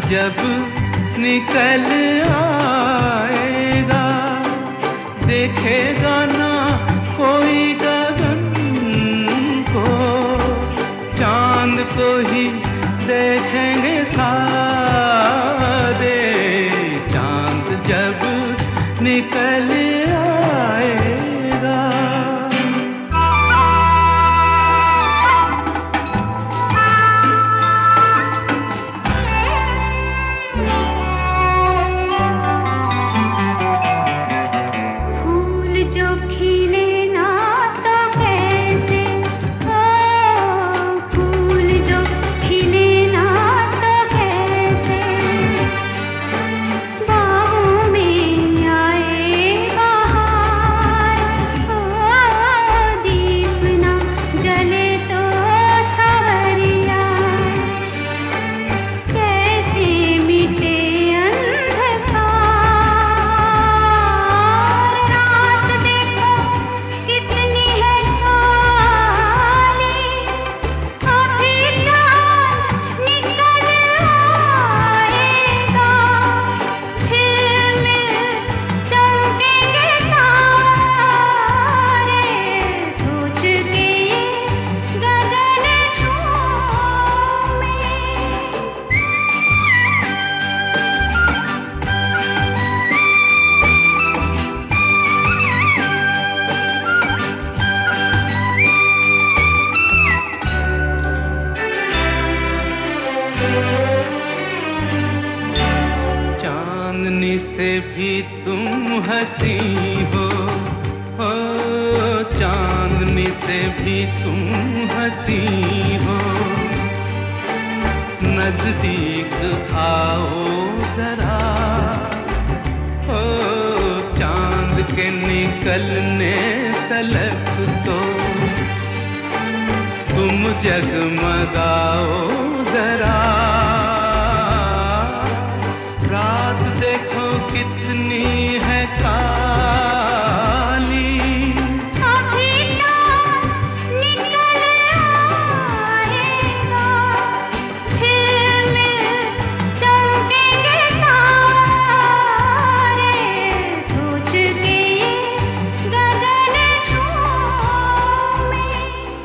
जब निकल आएगा, देखेगा ना कोई गगन को। चाँद को ही देखेंगे सारे। चाँद जब निकल चांदनी से भी तुम हँसी हो। हो चांदनी से भी तुम हँसी हो। नज़दीक आओ जरा। हो चाँद के निकलने तलक तो। तुम जगमगाओ